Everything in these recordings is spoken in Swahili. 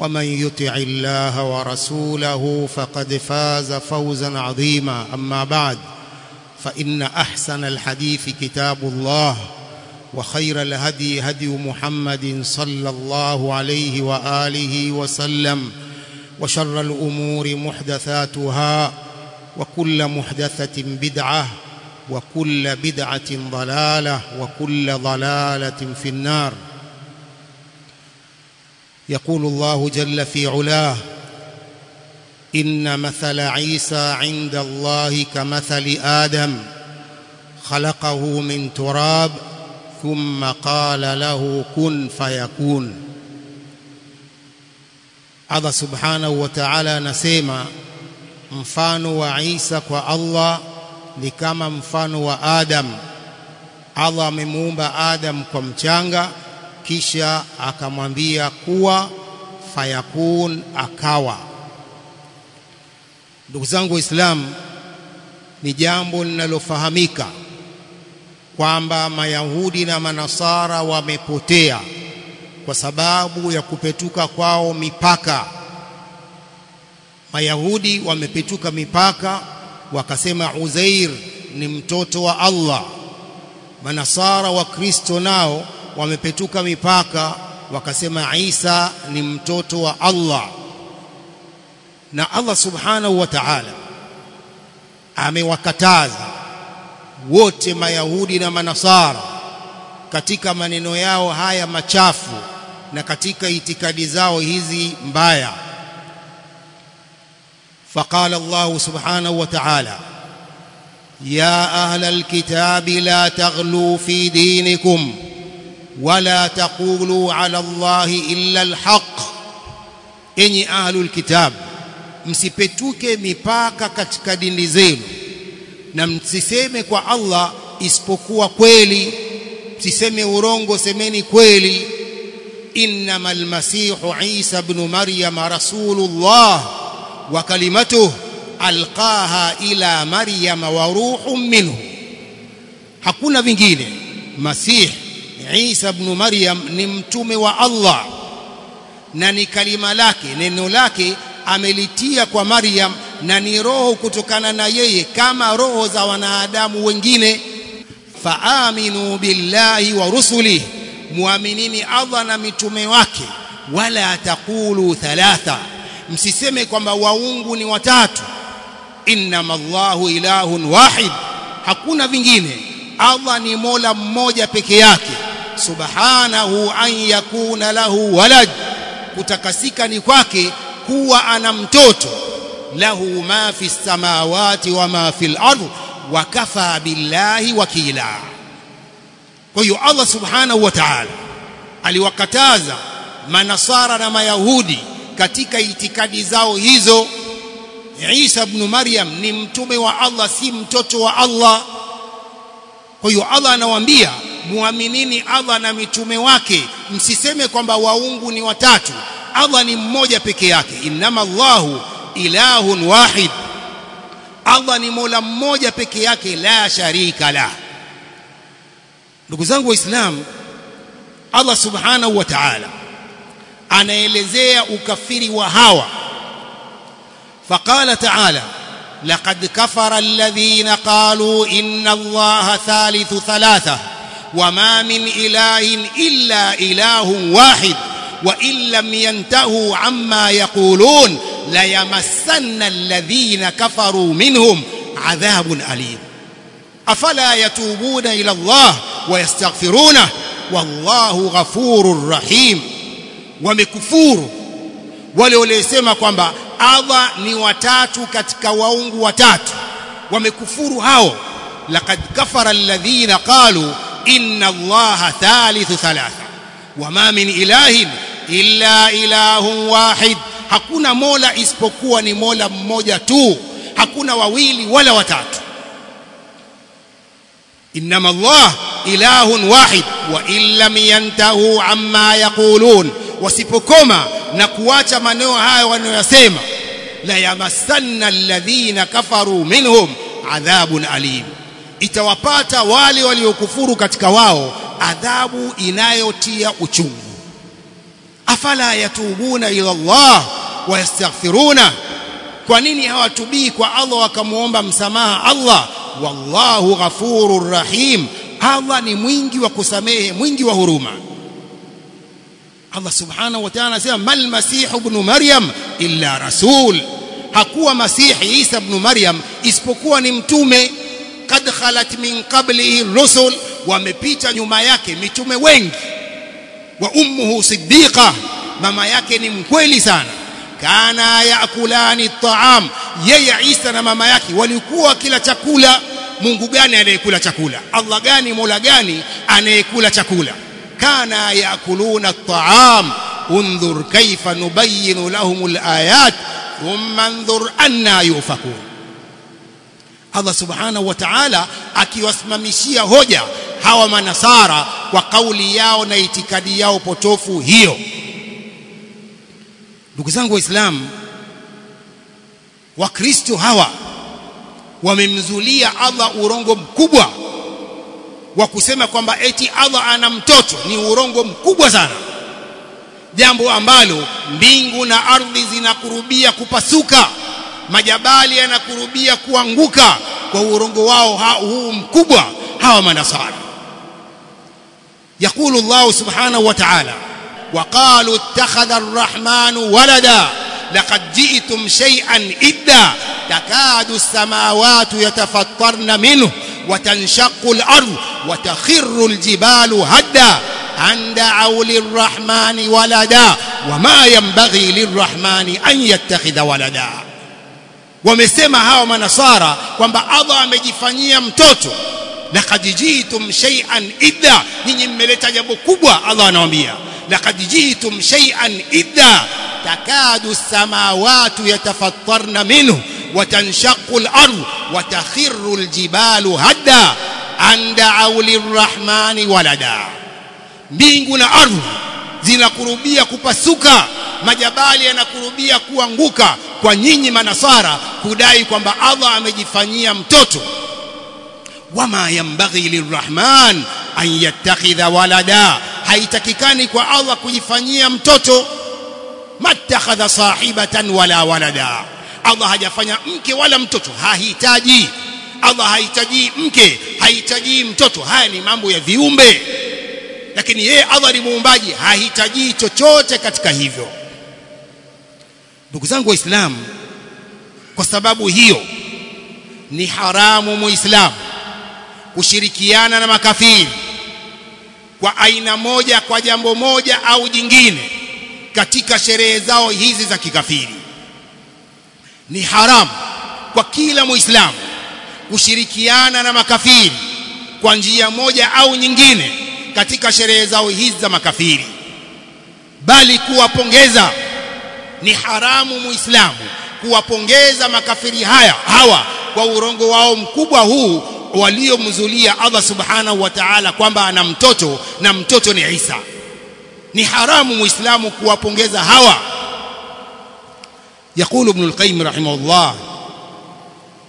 ومن يطع الله ورسوله فقد فاز فوزا عظيما. أما بعد فإن أحسن الحديث كتاب الله وخير الهدي هدي محمد صلى الله عليه وآله وسلم وشر الأمور محدثاتها وكل محدثة بدعة وكل بدعة ضلالة وكل ضلالة في النار. يقول الله جل في علاه إن مثل عيسى عند الله كمثل آدم خلقه من تراب ثم قال له كن فيكون. هذا سبحانه وتعالى نسيما mfano wa Isa لكما Allah ni kama mfano آدم Adam. Kisha akamwambia kuwa fayakun akawa. Ndugu zangu waislamu ni jambo linalofahamika kwamba mayahudi na manasara wamepotea kwa sababu ya kupetuka kwao mipaka. Mayahudi wamepetuka mipaka wakasema uzair ni mtoto wa Allah. Manasara wa kristo nao wamepetuka mipaka wakasema Isa ni mtoto wa Allah na Allah subhanahu wa ta'ala amewakataza wote mayahudi na manasara katika maneno yao haya machafu na katika itikadi zao hizi mbaya فقال الله سبحانه وتعالى يا أهل الكتاب لا تغلوا في دينكم wala taqulu ala allahi illa alhaq. Enyi ahlul kitab msipetuke mipaka katika dini zenu na msiseme kwa Allah isipokuwa kweli. Msiseme urongo semeni kweli. Innamal masihu isa ibn maryam rasulullah wa kalimatuhu alqaha ila maryam wa ruhum minhu. Hakuna vingine masih Isa ibn Maryam ni mtume wa Allah. Na ni kalima lake neno lake amelitia kwa Maryam na ni roho kutokana na yeye kama roho za wanadamu wengine. Faaminu billahi wa rusuli muaminini Allah na mitume wake. Wala taqulu thalatha msiseme kwamba waungu ni watatu. Innama Allahu ilahun wahid hakuna vingine. Allah ni Mola mmoja peke yake subhanahu an yakuna lahu walad. Kutakasika ni kwake kuwa ana mtoto. Lahu ma fi samawati wa ma fil ardh wa kafa billahi wakila. Kwa hiyo Allah subhanahu wa ta'ala aliwakataza manasara na mayahudi katika itikadi zao hizo. Isa ibn Maryam ni mtume wa Allah si mtoto wa Allah. Kwa hiyo Allah anawaambia muaminini Allah na mitume wake. Msiseme kwamba waungu ni watatu. Allah ni mmoja peke yake. Innama Allahu ilahun wahid. Allah ni Mola mmoja peke yake. La sharika la. Ndugu zangu waislamu Allah subhanahu wa ta'ala anaelezea ukafiri wa hawa. Faqala ta'ala laqad kafara alladhina qalu inna allaha thalithu thalatha wama min ilahin illa ilahun wahid wa in lam yantahu amma yaqulun la yamassanna alladhina kafaru minhum adhabun alim. Afala yatubuna ila allah wa yastaghfiruna wallahu ghafurur rahim. Wamekufuru. Wale waliosema kwamba Allah ni watatu katika waungu watatu wamekufuru hao. Laqad kafara alladhina qalu inna allaha thalithu thalatha. Wama min ilahin illa ilahun wahid. Hakuna mola isipokuwa ni mola mmoja tu. Hakuna wawili wala watatu. Inma allah ilahun wahid. Wa illam yantahu amma yaqulun. Wasipokoma na kuacha maneno haya wanayosema la yamassanna alladhina kafaru minhum adhabun alim itawapata wale waliokufuru katika wao adhabu inayotia uchungu. Afala yatubuna ila Allah wayastaghfiruna kwa nini hawatubii kwa Allah wakamuomba msamaha Allah? Wallahu ghafurur rahim. Allah ni mwingi wa kusamehe mwingi wa huruma. Allah subhanahu wa ta'ala anasema mal masih ibn maryam illa rasul. Hakuwa masihi Isa ibn maryam isipokuwa ni mtume kad khalat min qablihi rusul wamepita nyuma yake mitume wengi. Wa ummuhu siddiqa mama yake ni mkweli sana. Kana yakulani taam yeye Isa na mama yake walikuwa kila chakula. Mungu gani anayekula chakula? Allah gani Mola gani anayekula chakula? Kana yakuluna at-ta'am unzur kayfa nubayyinu lahum al-ayat thumma anzur anna yufakun Allah subhanahu wa ta'ala akiwasimamishia hoja hawa manasara kwa kauli yao na itikadi yao potofu hiyo. Ndugu zangu waislamu wakristo hawa wamemzulia Allah urongo mkubwa wa kusema kwamba eti Allah ana mtoto ni urongo mkubwa sana. Jambo ambalo mbingu na ardhi zinakurubia kupasuka majabali yanakurubia kuanguka kwa urongo wao huu mkubwa. Hawa manasara. يقول الله سبحانه وتعالى وقالوا اتخذ الرحمن ولدا لقد جئتم شيئا إدا تكاد السماوات يتفطرن منه وتنشق الأرض وتخر الجبال هدا أن دعوا للرحمن ولدا وما ينبغي للرحمن أن يتخذ ولدا wamesema hawa manasara kwamba Allah amejifanyia mtoto. Laqad jiitum shay'an idda. Nyinyi mmeleta jambo kubwa Allah anawaambia. Laqad jiitum shay'an idda. Takadu samawati yatafattarna minhu watanshaqu al-ard watakhiru al-jibalu hadda. Anda da'u lirrahmani walada. Mbingu na ardhi zinakurubia kupasuka majabali yanakurubia kuanguka kwa nyinyi manasara kudai kwamba Allah amejifanyia mtoto. Wama yambaghi lirrahman an yattakhidha walada. Haitakikani kwa Allah kujifanyia mtoto. Matakhadha sahibatan wala walada. Allah hajafanya mke wala mtoto. Hahitaji. Allah hahitaji mke hahitaji mtoto. Haya ni mambo ya viumbe. Lakini yeye Allah ni muumbaji hahitaji chochote katika hivyo ndugu zangu waislamu kwa sababu hiyo ni haramu muislamu kushirikiana na makafiri kwa aina moja kwa jambo moja au jingine katika sherehe zao hizi za kikafiri. Ni haramu kwa kila muislamu kushirikiana na makafiri kwa njia moja au nyingine katika sherehe zao hizi za makafiri bali kuwapongeza ni haramu muislamu kuwapongeza makafiri haya hawa kwa urongo wao mkubwa huu waliomzulia Allah subhanahu wa ta'ala kwamba ana mtoto na mtoto ni Isa ni haramu muislamu kuwapongeza hawa يقول ابن القيم رحمه الله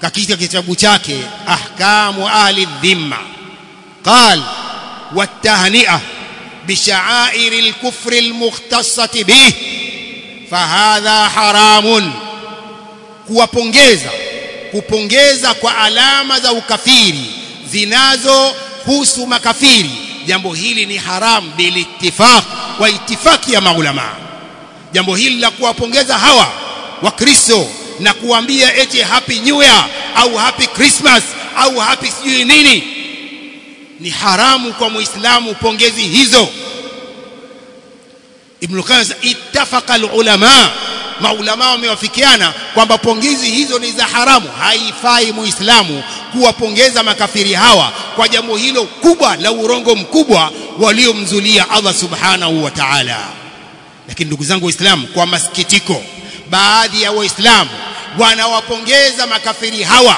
katika kitabu chake ahkamu ahli dhimma قال والتهنئه بشعائر الكفر المختصة به fahadha haramun kuwapongeza. kupongeza kwa alama za ukafiri zinazohusu makafiri. Jambo hili ni haram bilittifaq wa itifaki ya maulama. Jambo hili la kuwapongeza hawa wakristo na kuambia eti happy new year au happy christmas au happy sijui nini. Ni haramu kwa muislamu pongezi hizo ibn qayyim ittafaqa alulama. Maulama wamewafikiana kwamba pongezi hizo ni za haramu. Haifai muislamu kuwapongeza makafiri hawa kwa jambo hilo kubwa la urongo mkubwa waliomzulia Allah subhanahu wa ta'ala. Lakini ndugu zangu waislamu kwa masikitiko baadhi ya waislamu wanawapongeza makafiri hawa.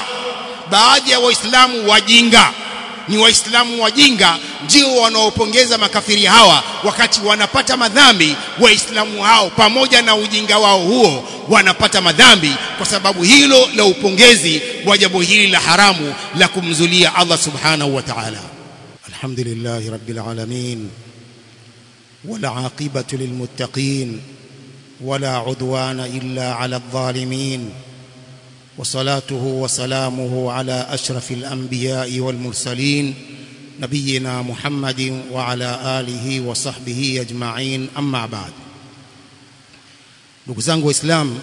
Baadhi ya waislamu wajinga ni waislamu wajinga ndio wanaopongeza makafiri hawa wakati wanapata madhambi waislamu hao pamoja na ujinga wao huo wanapata madhambi kwa sababu hilo la upongezi wa jambo hili la haramu la kumzulia Allah subhanahu wa ta'ala alhamdulillah rabbil alamin wala aqibatu lilmuttaqin ولا عدوان إلا على الظالمين وصلاته وسلامه على أشرف الأنبياء والمرسلين نبينا محمد وعلى آله وصحبه أجمعين أما بعد ndugu zangu waislamu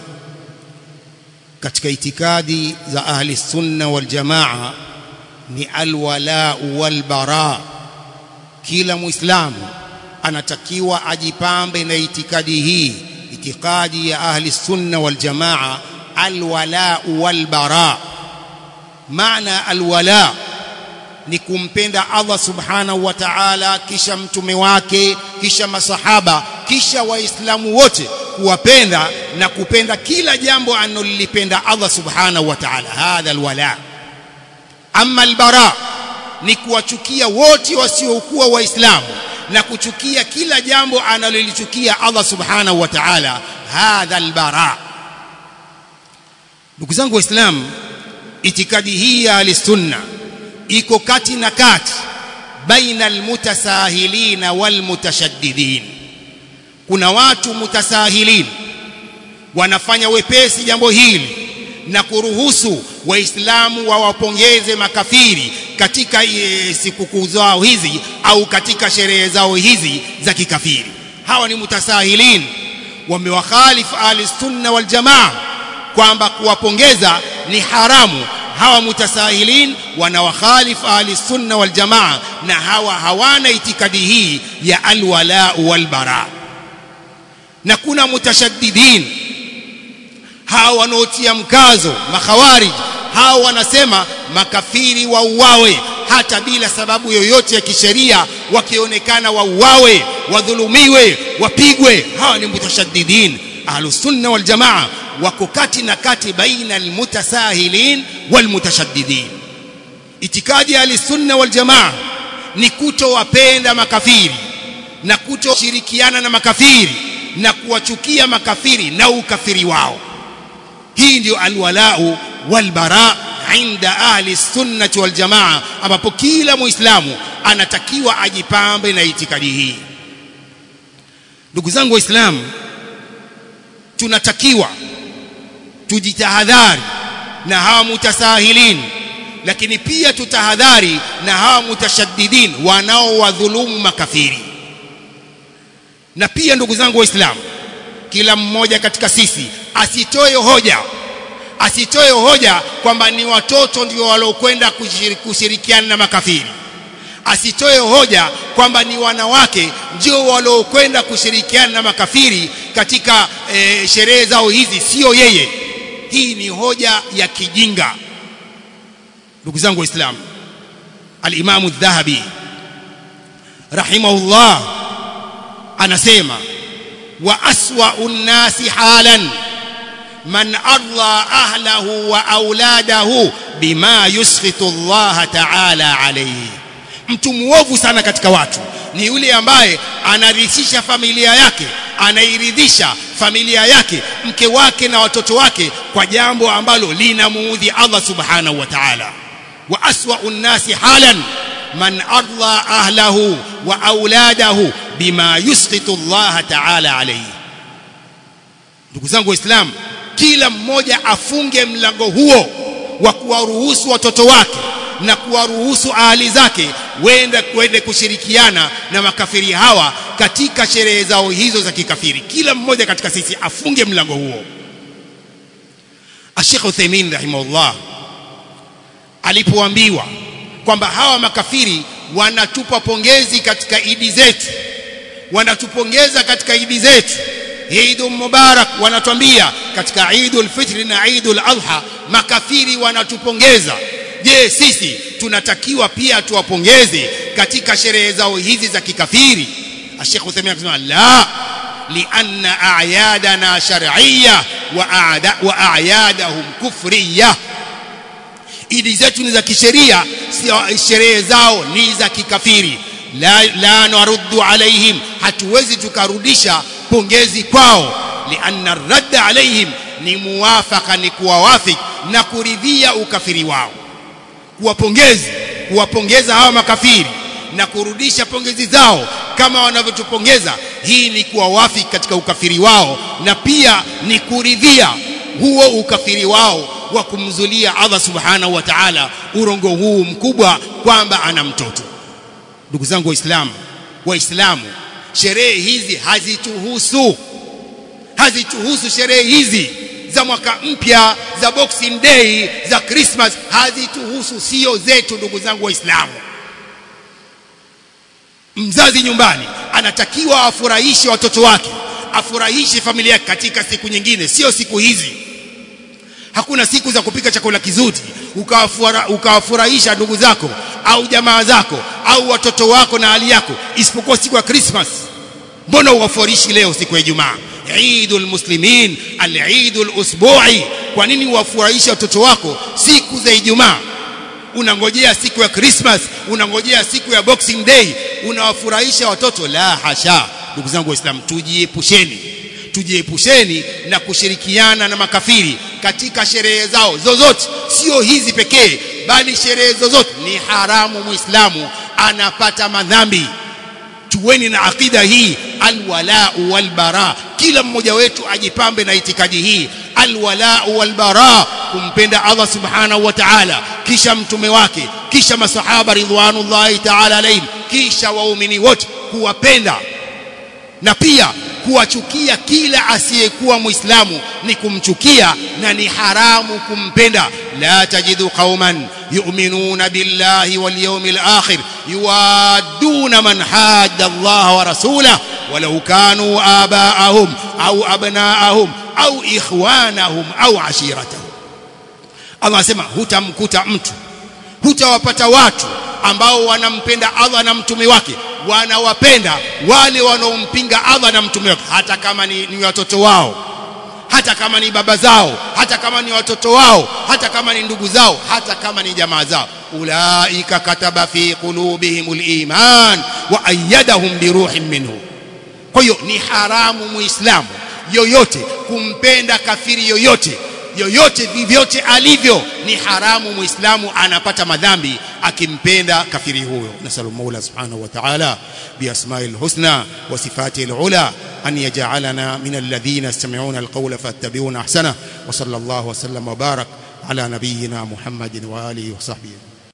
katika itikadi za ahli sunna wal jamaa ni alwala wal bara kila muislamu anatakiwa ajipambe na itikadi hii itikadi ya ahli sunna wal jamaa alwala walbara maana alwala ni kumpenda Allah subhanahu wa ta'ala kisha mtume wake kisha masahaba kisha waislamu wote kuwapenda na kupenda kila jambo analolipenda Allah subhanahu wa ta'ala. Hadha alwala. Amma albara ni kuwachukia wote wasiokuwa waislamu na kuchukia kila jambo analolichukia Allah subhanahu wa ta'ala. Hadha albara ndugu zangu waislamu itikadi hii ya al-sunna iko kati na kati baina almutasahilina walmutashaddidin kuna watu mutasahilin wanafanya wepesi jambo hili na kuruhusu waislamu wawapongeze makafiri katika e, sikukuu zao hizi au katika sherehe zao hizi za kikafiri. Hawa ni mutasahilin wamewakhalifu ahli-sunna wal jamaa kwamba kuwapongeza ni haramu. Hawa mutasahilin wanawakhalifu ahli sunna wal jamaa na hawa hawana itikadi hii ya alwala wal bara. Na kuna mutashaddidin hawa wanaotia mkazo makhawarij. Hawa wanasema makafiri wauawe hata bila sababu yoyote ya kisheria wakionekana wauawe wadhulumiwe wapigwe. Hawa ni mutashaddidin ahlusunna waljamaa wal jamaa wako kati na kati baina almutasahilin walmutashaddidin itikadi ya ahlisunna waljamaa ni kutowapenda makafiri na kutoshirikiana na makafiri na kuwachukia makafiri na ukafiri wao. Hii ndio alwalau walbara inda ahli sunnati wal jamaa ambapo kila muislamu anatakiwa ajipambe na itikadi hii. Ndugu zangu waislamu tunatakiwa tujitahadhari na hawa mutasahilin. Lakini pia tutahadhari na hawa mutashaddidin wanaowadhulumu makafiri. Na pia ndugu zangu waislamu kila mmoja katika sisi asitoe hoja asitoe hoja kwamba ni watoto ndio waliokwenda kushirikiana na makafiri. Asitoe hoja kwamba ni wanawake ndio waliokwenda kushirikiana na makafiri katika e, sherehe zao hizi. Sio yeye hii ni hoja ya kijinga ndugu zangu waislamu al-Imam adh-Dhahabi rahimahullah anasema wa aswa'u an-nasi halan man arda ahlahu wa auladahu bima yuskhitu Allah ta'ala alayhi. Mtu muovu sana katika watu. Ni yule ambaye anarithisha familia yake anairidhisha familia yake mke wake na watoto wake kwa jambo ambalo linamuudhi Allah subhanahu wa ta'ala. Wa aswa'u nasi halan man arda ahlahu wa auladahu bima yusqitu Allah ta'ala alayhi. Ndugu zangu waislam kila mmoja afunge mlango huo wa kuwaruhusu watoto wake na kuwaruhusu ahali zake wende kwende kushirikiana na makafiri hawa katika sherehe zao hizo za kikafiri. Kila mmoja katika sisi afunge mlango huo. Sheikh Uthaymeen rahimahullah alipoambiwa kwamba hawa makafiri wanatupa pongezi katika idi zetu wanatupongeza katika idi zetu. Eid Mubarak wanatuambia katika Eidul Fitr na Eidul Adha makafiri wanatupongeza je sisi tunatakiwa pia tuwapongeze katika sherehe zao hizi za kikafiri? Sheikh Uthaymeen akasema la lianna a'yadana shar'iyya wa a'da wa a'yadahum kufriyya. Idi zetu ni za kisheria sherehe zao ni za kikafiri. La, la naruddu alaihim hatuwezi tukarudisha pongezi kwao. Lianna radd alaihim ni muwafaka ni kuwawafik na kuridhia ukafiri wao kuwapongezi kuwapongeza hawa makafiri na kurudisha pongezi zao kama wanavyotupongeza. Hii ni kuwawafiki katika ukafiri wao na pia ni kuridhia huo ukafiri wao wa kumzulia Allah subhanahu wa ta'ala urongo huu mkubwa kwamba ana mtoto. Ndugu zangu waislamu waislamu sherehe hizi hazituhusu. Hazituhusu sherehe hizi za mwaka mpya za boxing day za christmas hazituhusu sio zetu ndugu zangu waislamu. Mzazi nyumbani anatakiwa afurahishe watoto wake afurahishe familia yake katika siku nyingine sio siku hizi. Hakuna siku za kupika chakula kizuri ukawafurahisha ndugu zako au jamaa zako au watoto wako na hali yako isipokuwa siku ya Christmas. Mbona uwafurahishi leo siku ya Ijumaa Eidul Muslimin al-Eidul Usbu'i kwa nini uwafurahisha watoto wako siku za Ijumaa? Unangojea siku ya Christmas unangojea siku ya Boxing Day. Unawafurahisha watoto? La hasha. Ndugu zangu waislamu tujiepusheni. Tujiepusheni na kushirikiana na makafiri katika sherehe zao zozote. Sio hizi pekee bali sherehe zozote. Ni haramu muislamu anapata madhambi tuweni na aqida hii alwala walbara. Kila mmoja wetu ajipambe na itikadi hii alwala walbara. Kumpenda Allah subhanahu wa ta'ala kisha mtume wake kisha masahaba ridwanullahi ta'ala alayhim kisha waumini wote kuwapenda. Na pia kuwachukia kila asiyekuwa muislamu ni kumchukia na ni haramu kumpenda. La tajidu qauman yu'minuna billahi wal yawmil akhir yuwadduna man hadda Allah wa rasulahu walau kanu abaahum au abnaahum au ikhwanahum au ashiratahum Allah anasema hutamkuta mtu hutawapata watu ambao wanampenda Allah na mtume wake. Wanawapenda wale wanaompinga Allah na mtume wake. Hata kama ni, ni watoto wao hata kama ni baba zao hata kama ni watoto wao hata kama ni ndugu zao hata kama ni jamaa zao. Ulaika kataba fi qulubihimul iman wa ayyadahum bi ruhin minhu. Kwa hiyo ni haramu muislamu yoyote kumpenda kafiri yoyote yoyote vivyote alivyo ni haramu muislamu anapata madhambi akimpenda kafiri huyo. Nasalu maula subhanahu wa ta'ala biasma'il husna wa sifatil ula an yaj'alana min alladhina yastami'una alqawla fattabi'una ahsana wa sallallahu wa sallam wa barak ala nabiyyina muhammadin wa alihi wa sahbihi